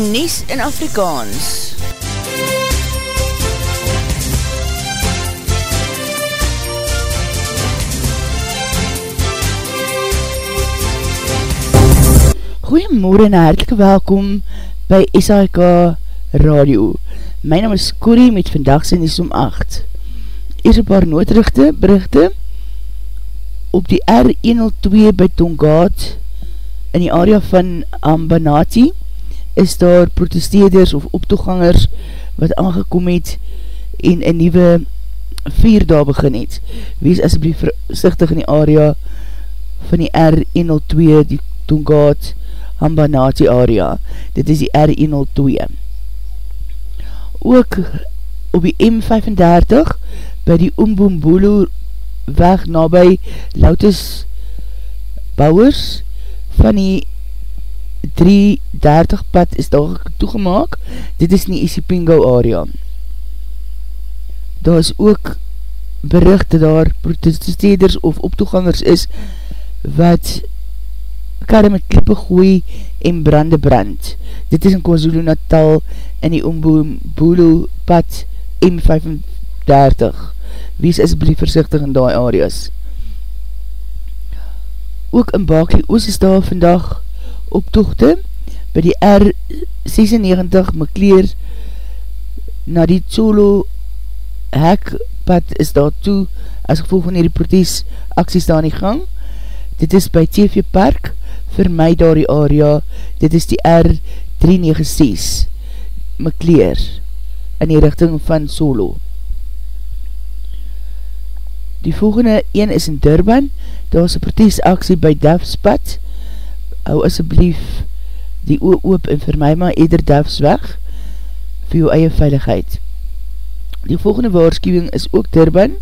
Nies in Afrikaans. Goeiemorgen en hartelike welkom by SAIK Radio. My naam is Corrie met vandagse Nies om 8. Eers een paar noodrichte berichte op die R102 by Tongaat in die area van Ambanati is daar protesteerders of optoegangers wat aangekom het en een nieuwe vier daar begin het. Wees asblief versichtig in die area van die R102 die Tongaat Ambanati area. Dit is die R102. Ook op die M35 by die Umbumbulu weg nabij Loutus Bouwers van die 330 pad is daar toegemaak. Dit is nie Isipingo area. Daar is ook berichte daar protesteders of optoegangers is wat karre met klippe gooi en brande brand. Dit is in KwaZulu Natal in die Umbumbulu pad M35 wees asblief versichtig in die areas. Ook in Bakie Oos is daar vandag optochte by die R96 Mekleer na die Tsolo hekpad is daar toe as gevolg van die protes acties daar in die gang. Dit is by TV Park vir my daar die area. Dit is die R396 Mekleer in die richting van Solo. Die volgende een is in Durban, daar is een protesaksie by Duffspad, hou asjeblief die oor oop en vir my maar eder Duffs weg, vir jou eie veiligheid. Die volgende waarschuwing is ook Durban,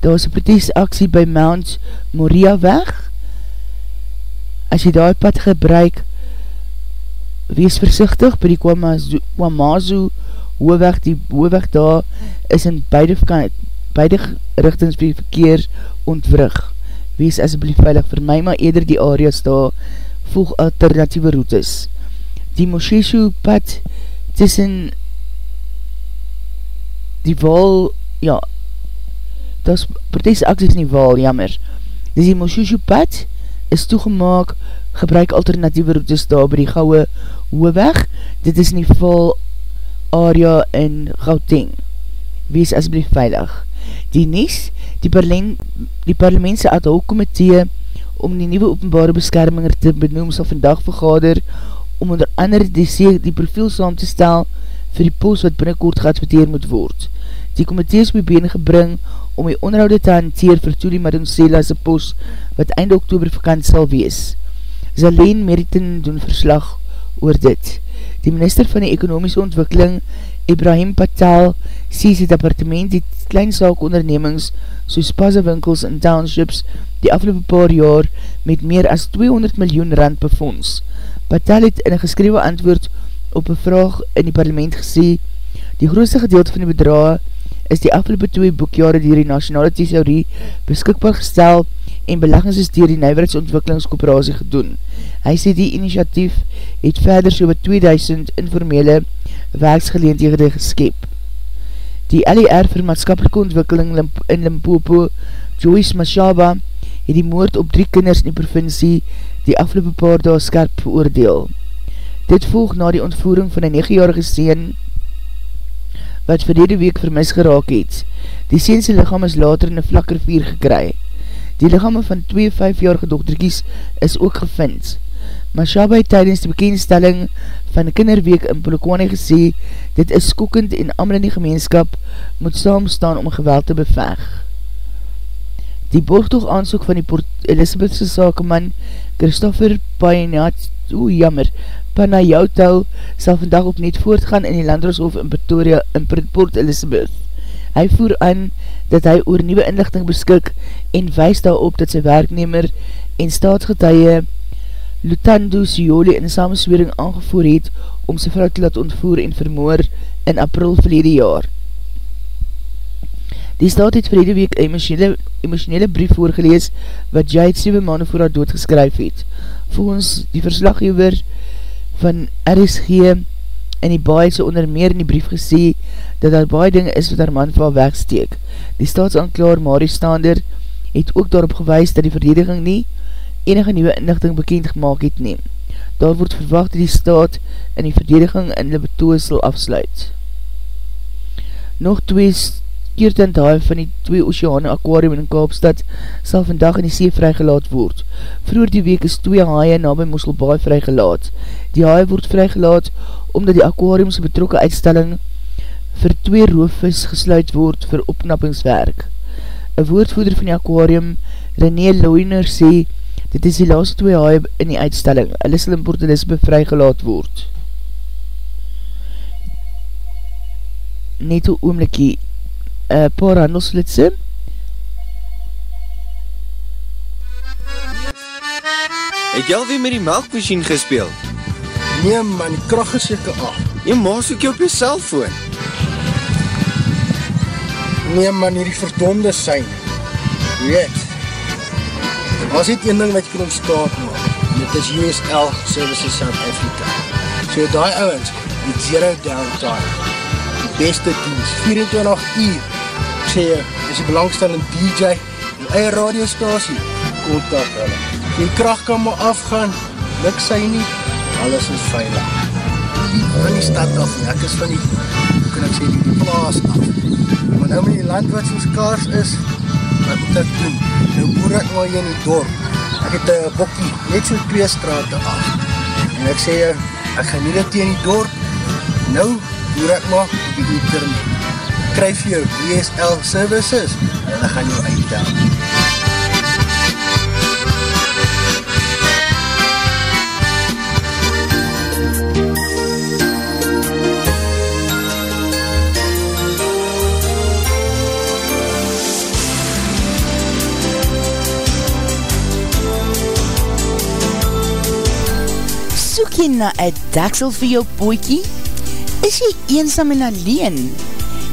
daar is een protesaksie by Mount Moria weg, as jy daar pad gebruik, wees versichtig by die Kwamazu, Kwamazu hoofweg, die hoofweg daar is in beide beide richtings vir die verkeer ontwrig. Wees asblief veilig vir my, maar eerder die areas daar volg alternatieve routes. Die Mosheshu pad tussen die wal, ja, dat is protes acties in die wal, jammer. Dus die Mosheshu pad is toegemaak, gebruik alternatieve routes daar by die gouwe hoeweg. Dit is in die val area in Gauteng. Wees asblief veilig. Die NIS, die, parlement, die parlementse ad hoc komitee om die nieuwe openbare beskerminger te benoem sal vandag vergader om onder andere die, die profiel saam te stel vir die post wat binnenkort geadverteer moet word. Die komitee is bebeen gebring om die onderhoude te hanteer vir Tuli Madonsela se post wat einde oktober vakant sal wees. Zaleen Meriton doen verslag oor dit. Die minister van die ekonomische ontwikkeling Ibrahim Patel sê sy departement die kleinsaak ondernemings soos passewinkels en townships die afgelopen paar jaar met meer as 200 miljoen rand befonds. Patel het in een geskrewe antwoord op een vraag in die parlement gesê die grootste gedeelte van die bedrag is die afgelopen twee boekjare dier die nationale thesaurie beskikbaar gestel en beleggings is dier die Nijwerheidsontwikkelingskooperatie gedoen. Hy sê die initiatief het verder so wat 2000 informele werksgeleendhede geskep. Die LER vir maatskapelike ontwikkeling in Limpopo, Joyce Mashaba, het die moord op drie kinders in die provincie die afgelopen paar daal skerp veroordeel. Dit volg na die ontvoering van een 9-jarige seen wat verlede week vermis geraak het. Die seense lichaam is later in een vlakker vier gekry. Die lichaam van twee 5-jarige dochterkies is ook gevind. Mashaba het tydens die bekendstelling van kinderweek in Polokwane gesê, dit is skokkend en amal in die gemeenskap moet saamstaan om geweld te beveg. Die borgtoog aansoek van die Port Elizabethse sakeman Christopher Payanat, oe jammer, Panayautou sal vandag op net voortgaan in die Landershof in Pretoria in Port Elizabeth. Hy voer aan dat hy oor nieuwe inlichting beskik en wees daarop dat sy werknemer en staatsgetuie Lutando Sioli in samenswering aangevoer het om sy vrou te laat ontvoer en vermoor in april verlede jaar. Die staat het verlede week een emotionele, emotionele brief voorgelees wat jy het 7 maanden voor haar dood geskryf het. Volgens die verslaggever van RSG in die baie so onder meer in die brief gesê dat daar baie dinge is wat haar man val wegsteek. Die staatsanklaar Marie Stander het ook daarop gewys dat die verdediging nie enige nieuwe inlichting bekend gemaakt het neem. Daar word verwacht dat die staat in die verdediging in die betoe sal afsluit. Nog twee keertendhaal van die twee oceane aquarium in Kaapstad sal vandag in die see vrygelaat word. Vroeger die week is twee haie na by Mosselbaai vrygelaat. Die haie word vrygelaat omdat die aquariumse betrokke uitstelling vir twee roofvis gesluit word vir opknappingswerk. Een woordvoeder van die aquarium, René Loiner, sê, dit is die laatste twee haie in die uitstelling. Hulle sal in Port Elizabeth vrygelaat word. Net o oomlikie, uh, paar handelsflitse. Het jy alweer met die melkmachine gespeeld? Nee man, die kracht is jyke af. Jy maas ook jy op jy cellfoon. Nee man, hierdie verdonde sein. Weet, was dit een ding wat jy kan ontstaan maak. Dit is USL Services South Africa. So die ouwens, die zero downtime beste diens, 24 uur. Sê jy, is die belangstelling DJ, die eie radiostasie, kontak hulle. Die kracht kan maar afgaan, luk sy nie, alles is veilig. Van die stad af, ek is van die, hoe kan ek sê, die, plaas af. Maar nou met die land wat soos kaars is, wat moet ek doen? Nou boer ek maar hier in die dorp. Ek het een bokkie, net so twee straten af. En ek sê jy, ek gaan nie dit hier in die dorp. Nou, boer ek maar op die internet. Kryf jou DSL services en dan gaan jou uitdaan. Soek jy na een daksel vir jou poekie? Is jy eensam en alleen?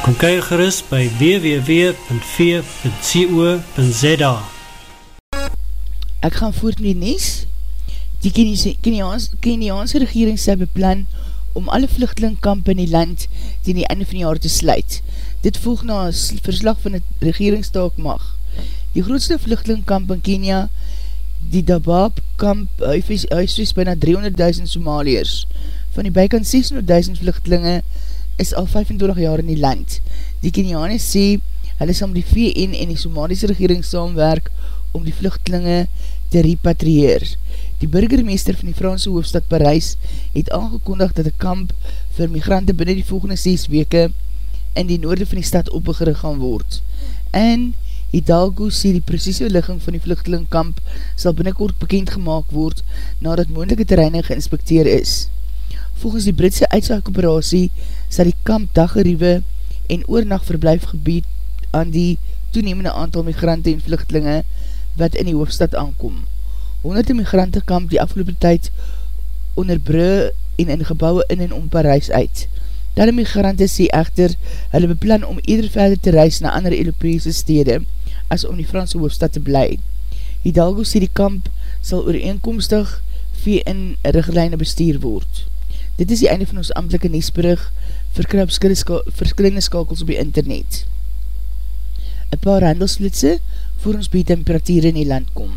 Kom kyk gerust by www.v.co.za Ek gaan voort met die nies. Die Keniaanse, regering sy beplan om alle vluchtelingkamp in die land in die einde van die jaar te sluit. Dit volg na verslag van die regeringstaak mag. Die grootste vluchtelingkamp in Kenia, die Dabab kamp, huiswees bijna 300.000 Somaliërs. Van die bijkant 600.000 vluchtelinge is al 25 jaar in die land. Die Keniane sê, hulle sal met die VN en die Somalische regering saamwerk om die vluchtelinge te repatrieer. Die burgermeester van die Franse hoofdstad Parijs het aangekondig dat die kamp vir migrante binnen die volgende 6 weke in die noorde van die stad opgerig gaan word. En Hidalgo sê die precieze ligging van die vluchtelingkamp sal binnenkort bekend gemaakt word nadat moendelike terreine geinspekteer is. Volgens die Britse uitsaakoperatie sal die kamp daggeriewe en oornacht verblijf gebied aan die toenemende aantal migrante en vluchtelinge wat in die hoofdstad aankom. Honderde migrante kamp die afgelopen tyd onder brug en in gebouwe in en om Parijs uit. Dalle migrante sê echter, hulle beplan om eerder verder te reis na andere Europese stede as om die Franse hoofdstad te bly. Hidalgo sê die kamp sal ooreenkomstig vee in richtlijne bestuur word. Dit is die einde van ons amtelike neesbrug vir verskillende skakels op die internet. Een paar handelsflitse voor ons by temperatuur in die land kom.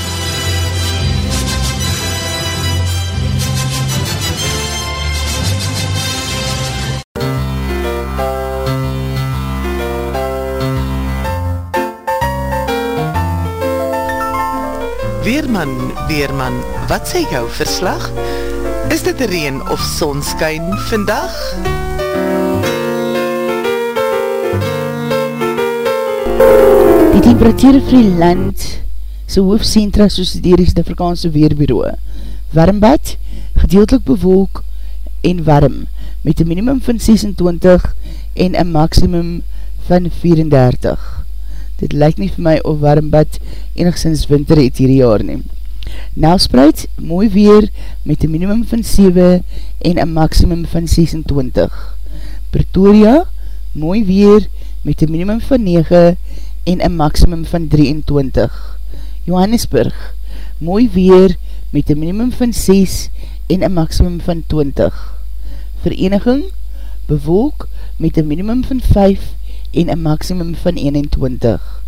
Weerman, Weerman, wat sê jou verslag? Is dit reen of sonskyn vandag? Die temperatuur vir die land sy hoofdcentra soos die Rest-Afrikaanse Weerbureau. Warmbad, gedeeltelik bewolk en warm, met een minimum van 26 en een maximum van 34 dit lyk nie vir my of warmbad enigszins winter het hierdie jaar neem. Nelspreid, mooi weer met een minimum van 7 en een maximum van 26. Pretoria, mooi weer met een minimum van 9 en een maximum van 23. Johannesburg, mooi weer met een minimum van 6 en een maximum van 20. Vereniging, bewolk met een minimum van 5 en een maximum van 21.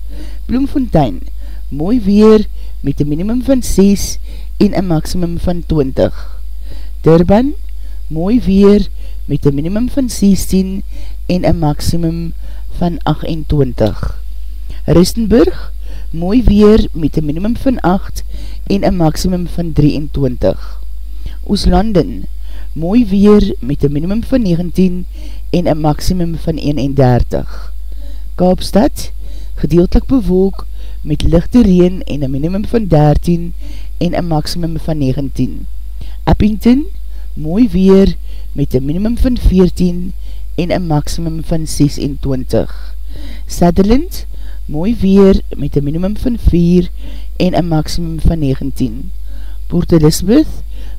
Bloemfontein, mooi weer met een minimum van 6 en een maximum van 20. Durban, mooi weer met een minimum van 16 en een maximum van 28. Ristenburg, mooi weer met een minimum van 8 en een maximum van 23. Ooslanden, mooi weer met een minimum van 19 en een maximum van 31. Kaapstad, gedeeltelik bewolk met lichte reen en een minimum van 13 en een maximum van 19. Eppington, mooi weer met een minimum van 14 en een maximum van 26. Sutherland, mooi weer met een minimum van 4 en een maximum van 19. Port Elizabeth,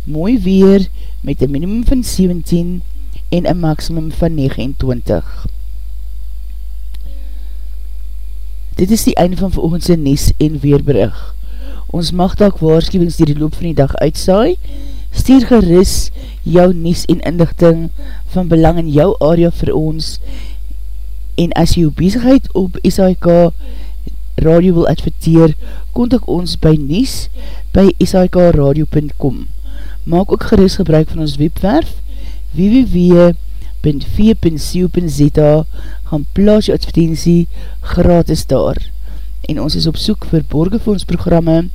mooi weer met een minimum van 17 en een maximum van 29. Dit is die einde van veroogendse Nies en Weerbrug. Ons mag dalk waarschuwings die die loop van die dag uitsaai. Stuur geris jou Nies en inlichting van belang in jou area vir ons en as jy jou bezigheid op SAIK radio wil adverteer, kontak ons by Nies by sikradio.com Maak ook geris gebruik van ons webwerf www.v.co.za gaan plaas jou advertentie gratis daar. En ons is op soek vir borgefondsprogramme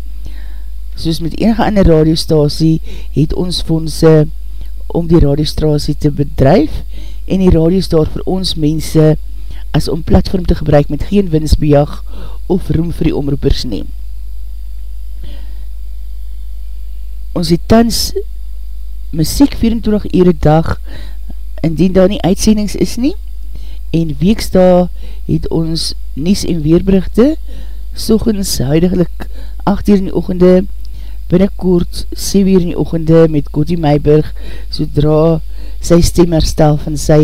soos met enige ander radiostasie het ons fondse om die radiostasie te bedrijf en die radios daar vir ons mense as om platform te gebruik met geen winsbejag of roem vir die omroepers neem. Ons het tans muziek 24 ure dag indien daar nie uitsendings is nie en weeksta het ons Nies en Weerbrugte sogens huidiglik 8 uur in die ochende binnenkort 7 uur in die ochende met Koti Meiburg sodra sy stem herstel van sy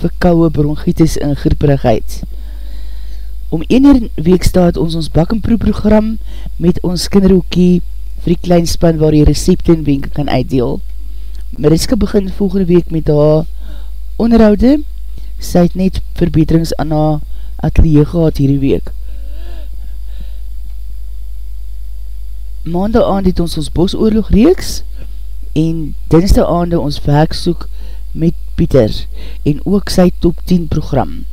verkouwe bronchitis en grieperigheid. Om 1 uur in weeksta het ons ons bakkenproe program met ons kinderhoekie vir die kleinspan waar die recepte en wenke kan uitdeel. Mariska begin volgende week met haar onderhoude. Sy het net verbeterings aan haar atelier gehad hierdie week. Maandag aand het ons ons bosoorlog reeks en dinsdag aande ons werk soek met Pieter en ook sy top 10 program.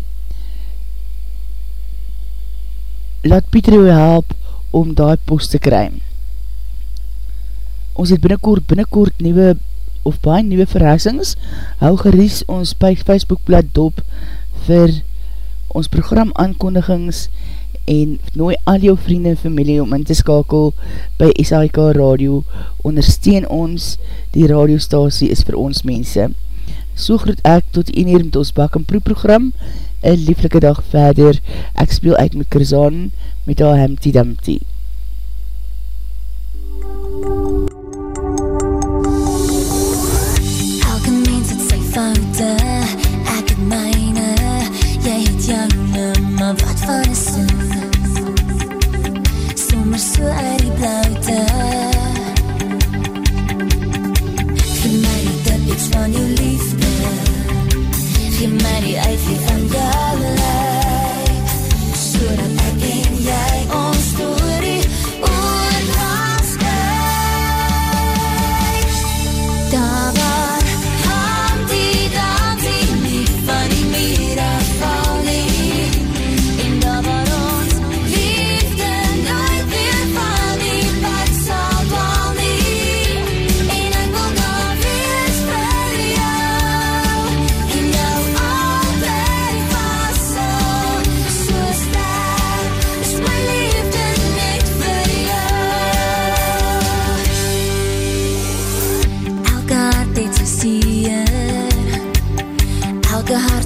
Laat Pieter jou help om die post te krym ons het binnenkort binnenkort nieuwe of baie nieuwe verrassings, hou geries ons by Facebookblad dop vir ons program aankondigings en nooi al jou vrienden en familie om in te skakel by SAIK Radio, ondersteun ons, die radiostasie is vir ons mense. So groet ek tot 1 uur met ons bak en proe program, een lieflike dag verder, ek speel uit met Kerzaan met haar Humpty Dumpty. Mira